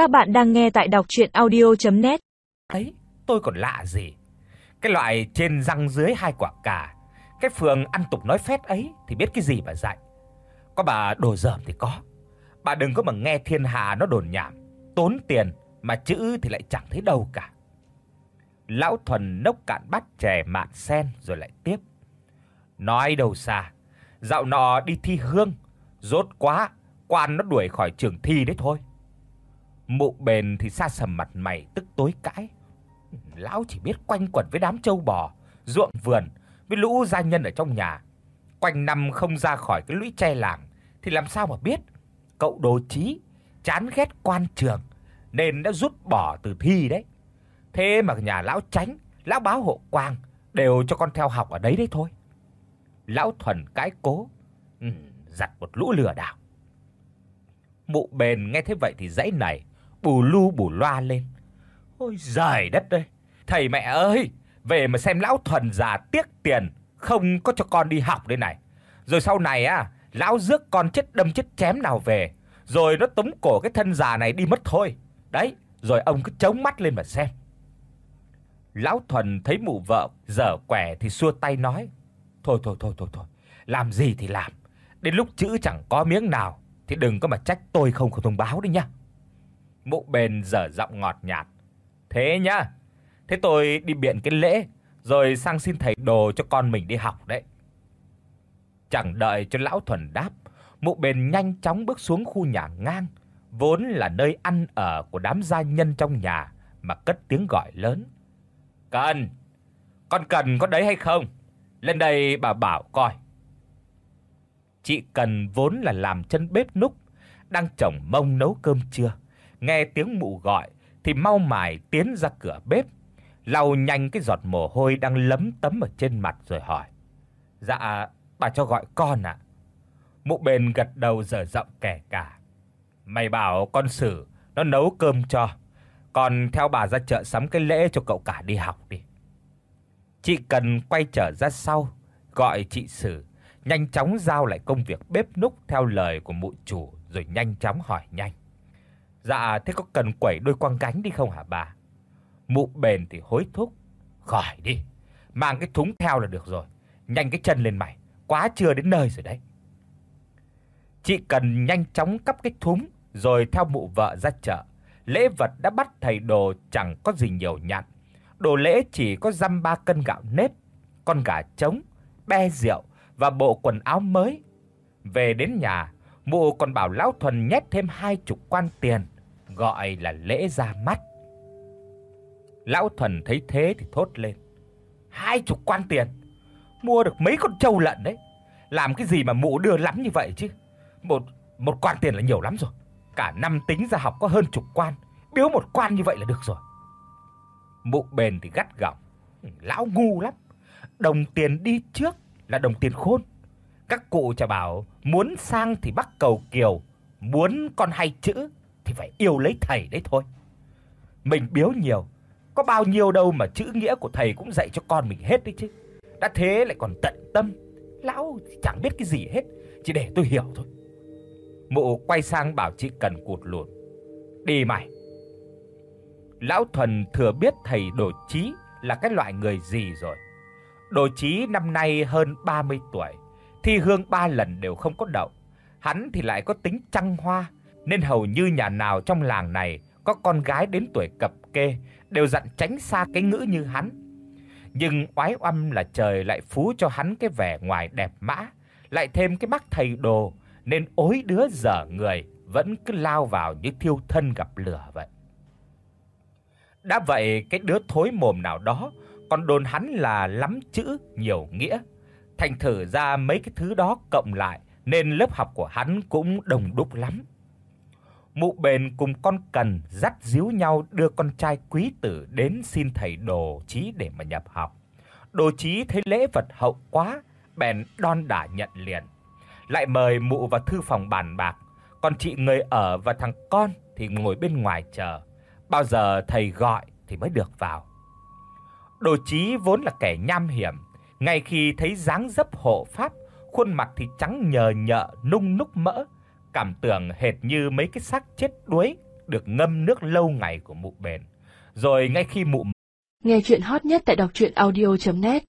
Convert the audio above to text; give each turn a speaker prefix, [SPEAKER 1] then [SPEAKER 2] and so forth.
[SPEAKER 1] Các bạn đang nghe tại đọc audio net
[SPEAKER 2] Ấy, tôi còn lạ gì. Cái loại trên răng dưới hai quả cà, cái phường ăn tục nói phét ấy thì biết cái gì mà dạy. Có bà đồ dởm thì có. Bà đừng có mà nghe thiên hạ nó đồn nhảm, tốn tiền mà chữ thì lại chẳng thấy đâu cả. Lão thuần nốc cạn bát chè mạn sen rồi lại tiếp. Nói đầu xa, dạo nọ đi thi hương, rốt quá, quan nó đuổi khỏi trường thi đấy thôi. Mụ bền thì xa sầm mặt mày tức tối cãi. Lão chỉ biết quanh quẩn với đám trâu bò, ruộng vườn với lũ gia nhân ở trong nhà. Quanh năm không ra khỏi cái lũy tre làng thì làm sao mà biết. Cậu đồ trí chán ghét quan trường nên đã rút bỏ từ thi đấy. Thế mà nhà lão tránh, lão báo hộ quang đều cho con theo học ở đấy đấy thôi. Lão thuần cái cố, ừ, giặt một lũ lừa đảo. Mụ bền nghe thế vậy thì dãy này bù lu bù loa lên. Ôi giời đất ơi, thầy mẹ ơi, về mà xem lão thuần già tiếc tiền, không có cho con đi học đây này. Rồi sau này á, lão rước con chết đâm chết chém nào về, rồi nó tống cổ cái thân già này đi mất thôi. Đấy, rồi ông cứ chống mắt lên mà xem. Lão thuần thấy mụ vợ dở quẻ thì xua tay nói: "Thôi thôi thôi thôi thôi, làm gì thì làm, đến lúc chữ chẳng có miếng nào thì đừng có mà trách tôi không có thông báo đấy nhá." Mụ bền dở giọng ngọt nhạt. "Thế nhá, thế tôi đi biện cái lễ rồi sang xin thầy đồ cho con mình đi học đấy." Chẳng đợi cho lão thuần đáp, mụ bền nhanh chóng bước xuống khu nhà ngang, vốn là nơi ăn ở của đám gia nhân trong nhà mà cất tiếng gọi lớn. "Cần, con cần có đấy hay không? Lên đây bà bảo coi." Chị Cần vốn là làm chân bếp núc, đang chồng mông nấu cơm trưa, nghe tiếng mụ gọi thì mau mải tiến ra cửa bếp, lau nhanh cái giọt mồ hôi đang lấm tấm ở trên mặt rồi hỏi: "Dạ, bà cho gọi con ạ." Mụ bền gật đầu dở giọng kể cả. "Mày bảo con xử nó nấu cơm cho, còn theo bà ra chợ sắm cái lễ cho cậu cả đi học đi." Chị Cần quay trở ra sau, gọi chị Sử, nhanh chóng giao lại công việc bếp núc theo lời của mụ chủ rồi nhanh chóng hỏi nhanh. Dạ thế có cần quẩy đôi quang gánh đi không hả bà? Mụ bền thì hối thúc, khỏi đi, mang cái thúng theo là được rồi, nhanh cái chân lên mày, quá chưa đến nơi rồi đấy. Chị cần nhanh chóng cắp cái thúng rồi theo mụ vợ ra chợ. Lễ vật đã bắt thầy đồ chẳng có gì nhiều nhặn. Đồ lễ chỉ có dăm ba cân gạo nếp, con gà trống, be rượu và bộ quần áo mới. Về đến nhà, mụ còn bảo lão thuần nhét thêm hai chục quan tiền, gọi là lễ ra mắt. Lão thuần thấy thế thì thốt lên: "Hai chục quan tiền, mua được mấy con trâu lợn đấy. Làm cái gì mà mụ đưa lắm như vậy chứ? Một một quan tiền là nhiều lắm rồi. Cả năm tính ra học có hơn chục quan, biếu một quan như vậy là được rồi." Mụ bền thì gắt gỏng: "Lão ngu lắm. Đồng tiền đi trước là đồng tiền khôn. Các cụ chả bảo muốn sang thì bắt cầu kiều, muốn con hay chữ thì phải yêu lấy thầy đấy thôi. Mình biếu nhiều, có bao nhiêu đâu mà chữ nghĩa của thầy cũng dạy cho con mình hết đấy chứ. Đã thế lại còn tận tâm, lão chẳng biết cái gì hết, chỉ để tôi hiểu thôi. Mụ quay sang bảo chị Cần cụt lùn. Đi mày. Lão thuần thừa biết thầy Đồ Chí là cái loại người gì rồi. Đồ Chí năm nay hơn 30 tuổi, thi hương 3 lần đều không có đậu. Hắn thì lại có tính trăng hoa, nên hầu như nhà nào trong làng này có con gái đến tuổi cập kê đều dặn tránh xa cái ngữ như hắn. Nhưng oái oăm là trời lại phú cho hắn cái vẻ ngoài đẹp mã, lại thêm cái mắt thầy đồ nên ối đứa dở người vẫn cứ lao vào như thiêu thân gặp lửa vậy. Đã vậy cái đứa thối mồm nào đó còn đồn hắn là lắm chữ, nhiều nghĩa. Thành thử ra mấy cái thứ đó cộng lại nên lớp học của hắn cũng đồng đúc lắm. Mụ bền cùng con cần dắt díu nhau đưa con trai quý tử đến xin thầy Đồ Chí để mà nhập học. Đồ Chí thấy lễ vật hậu quá, bèn đon đả nhận liền. Lại mời mụ vào thư phòng bàn bạc, còn chị người ở và thằng con thì ngồi bên ngoài chờ. Bao giờ thầy gọi thì mới được vào. Đồ Chí vốn là kẻ nham hiểm, ngay khi thấy dáng dấp hộ pháp, khuôn mặt thì trắng nhờ nhợ nung núc mỡ, cảm tưởng hệt như mấy cái xác chết đuối được ngâm nước lâu ngày của mụ bền. Rồi ngay khi mụ
[SPEAKER 3] Nghe truyện hot nhất tại doctruyenaudio.net